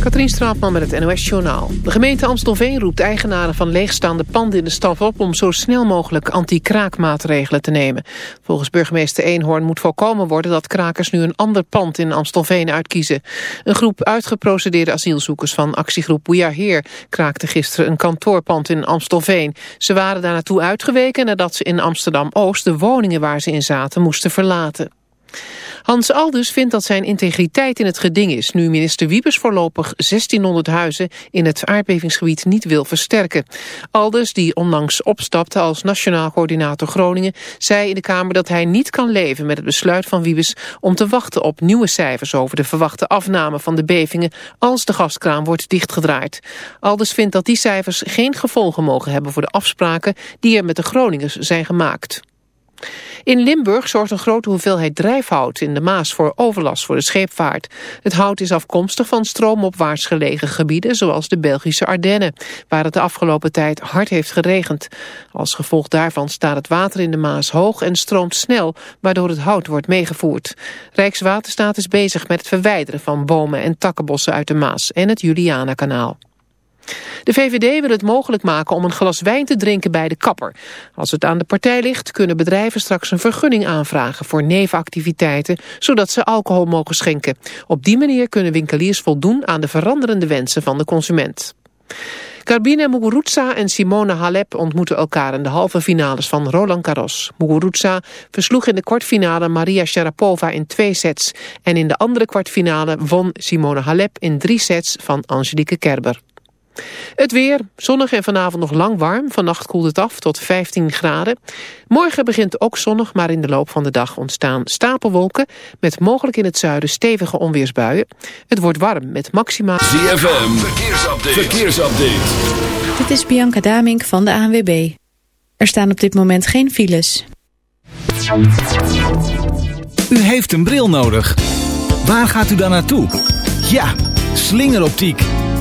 Katrien Straatman met het NOS Journaal. De gemeente Amstelveen roept eigenaren van leegstaande panden in de stad op... om zo snel mogelijk anti-kraakmaatregelen te nemen. Volgens burgemeester Eenhoorn moet voorkomen worden... dat krakers nu een ander pand in Amstelveen uitkiezen. Een groep uitgeprocedeerde asielzoekers van actiegroep We kraakte gisteren een kantoorpand in Amstelveen. Ze waren daar naartoe uitgeweken nadat ze in Amsterdam-Oost... de woningen waar ze in zaten moesten verlaten. Hans Aldus vindt dat zijn integriteit in het geding is... nu minister Wiebes voorlopig 1600 huizen in het aardbevingsgebied niet wil versterken. Aldus, die onlangs opstapte als nationaal coördinator Groningen... zei in de Kamer dat hij niet kan leven met het besluit van Wiebes... om te wachten op nieuwe cijfers over de verwachte afname van de bevingen... als de gaskraan wordt dichtgedraaid. Aldus vindt dat die cijfers geen gevolgen mogen hebben voor de afspraken... die er met de Groningers zijn gemaakt. In Limburg zorgt een grote hoeveelheid drijfhout in de Maas voor overlast voor de scheepvaart. Het hout is afkomstig van stroomopwaarts gelegen gebieden zoals de Belgische Ardennen, waar het de afgelopen tijd hard heeft geregend. Als gevolg daarvan staat het water in de Maas hoog en stroomt snel, waardoor het hout wordt meegevoerd. Rijkswaterstaat is bezig met het verwijderen van bomen en takkenbossen uit de Maas en het Julianakanaal. De VVD wil het mogelijk maken om een glas wijn te drinken bij de kapper. Als het aan de partij ligt, kunnen bedrijven straks een vergunning aanvragen voor nevenactiviteiten, zodat ze alcohol mogen schenken. Op die manier kunnen winkeliers voldoen aan de veranderende wensen van de consument. Garbine Muguruza en Simone Halep ontmoeten elkaar in de halve finales van Roland Garros. Muguruza versloeg in de kwartfinale Maria Sharapova in twee sets. En in de andere kwartfinale won Simone Halep in drie sets van Angelique Kerber. Het weer, zonnig en vanavond nog lang warm. Vannacht koelt het af tot 15 graden. Morgen begint ook zonnig, maar in de loop van de dag ontstaan stapelwolken... met mogelijk in het zuiden stevige onweersbuien. Het wordt warm met maxima... ZFM, verkeersupdate. verkeersupdate. Dit is Bianca Damink van de ANWB. Er staan op dit moment geen files. U heeft een bril nodig. Waar gaat u dan naartoe? Ja, slingeroptiek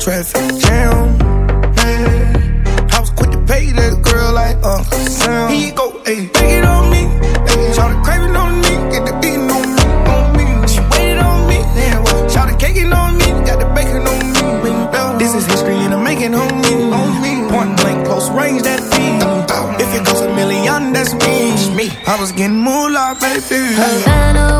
Traffic jam. Man, I was quick to pay that girl like Uncle Sam. He go, hey, take it on me. Hey, shout the craving on me, get the beating on me, on me. She waited on me, then what? Shout the caking on me, got the bacon on me. This is history and I'm making on me, on me. Point blank, close range, that feed. If it goes a million, that's me. I was getting moolah, baby. Havana,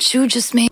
What you just made.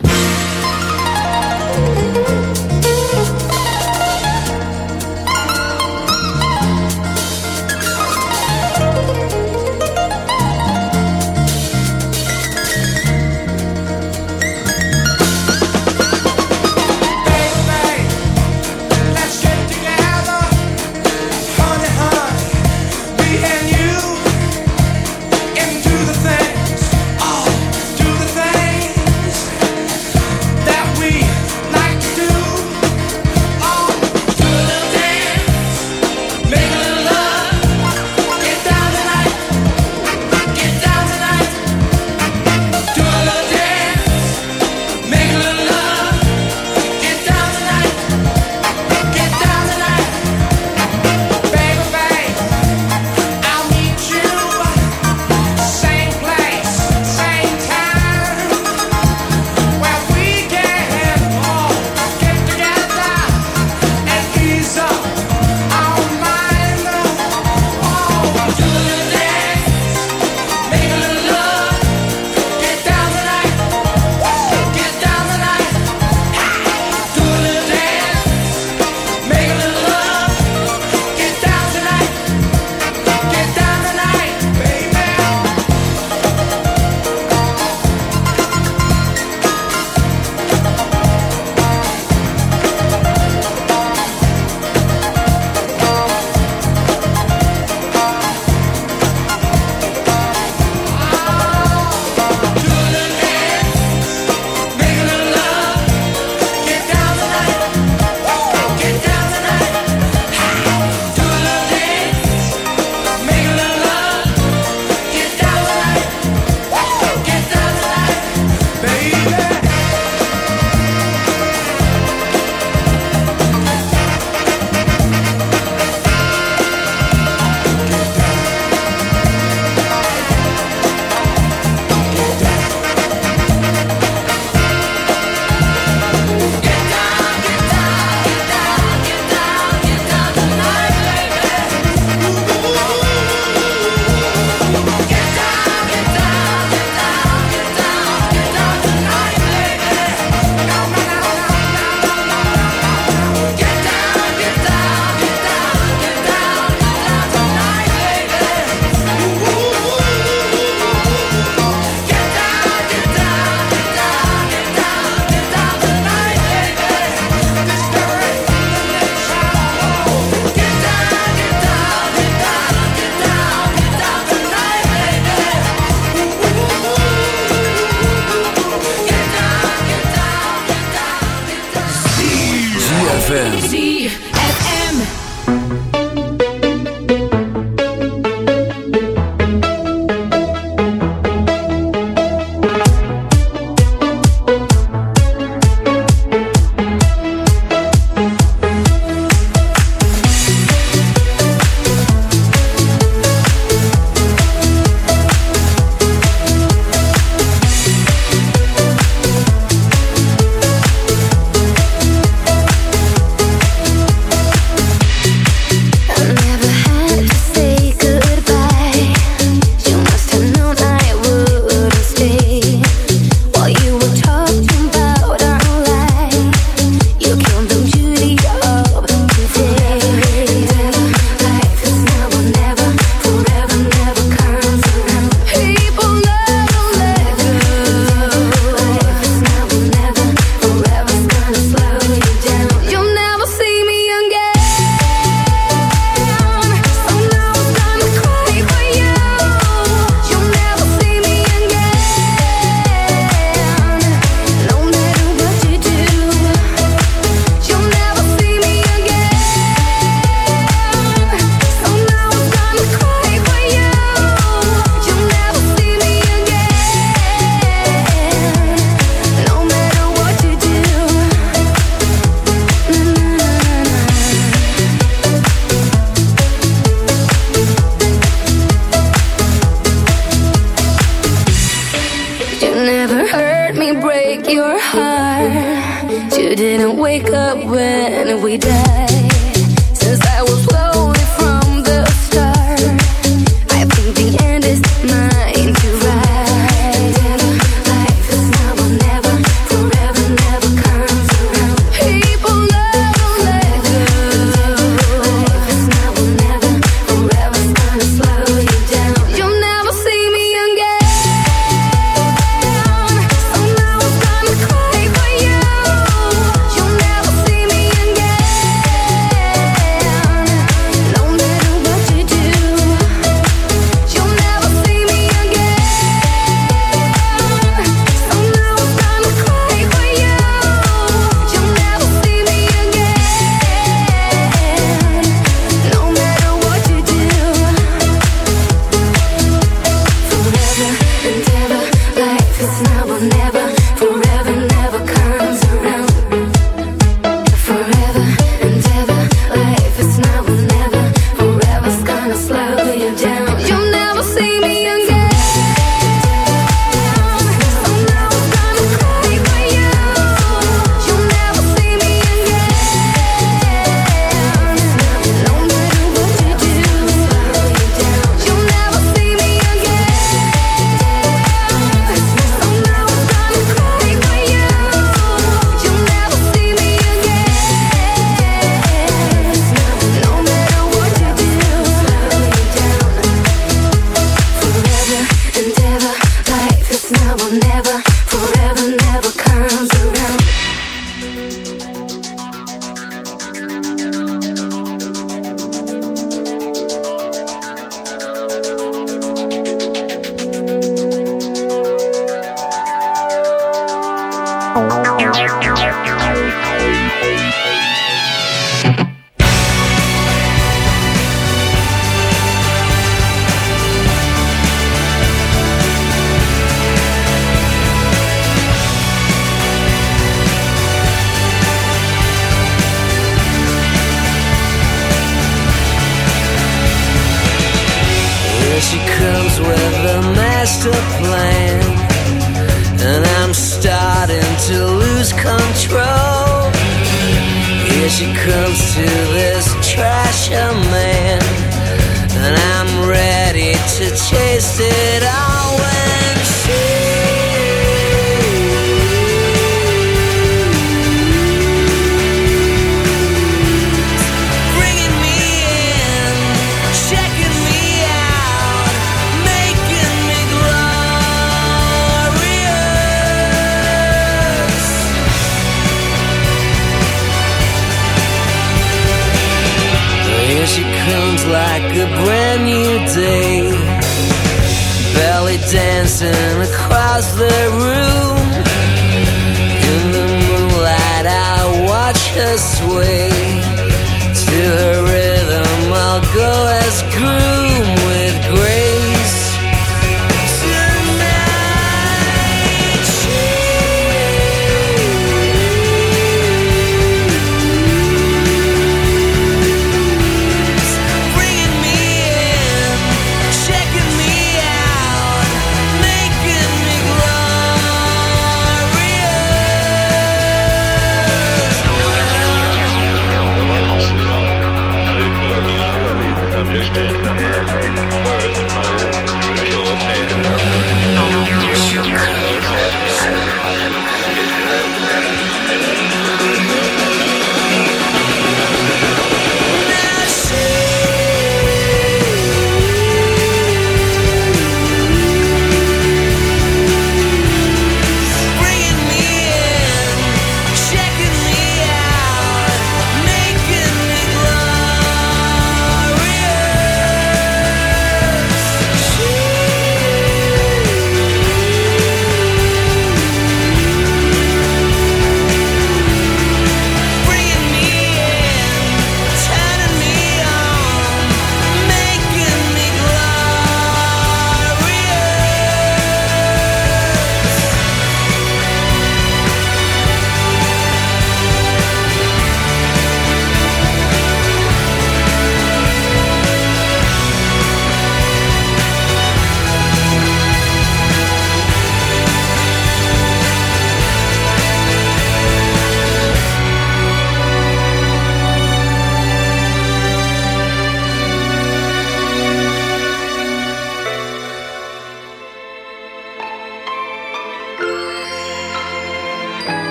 Sway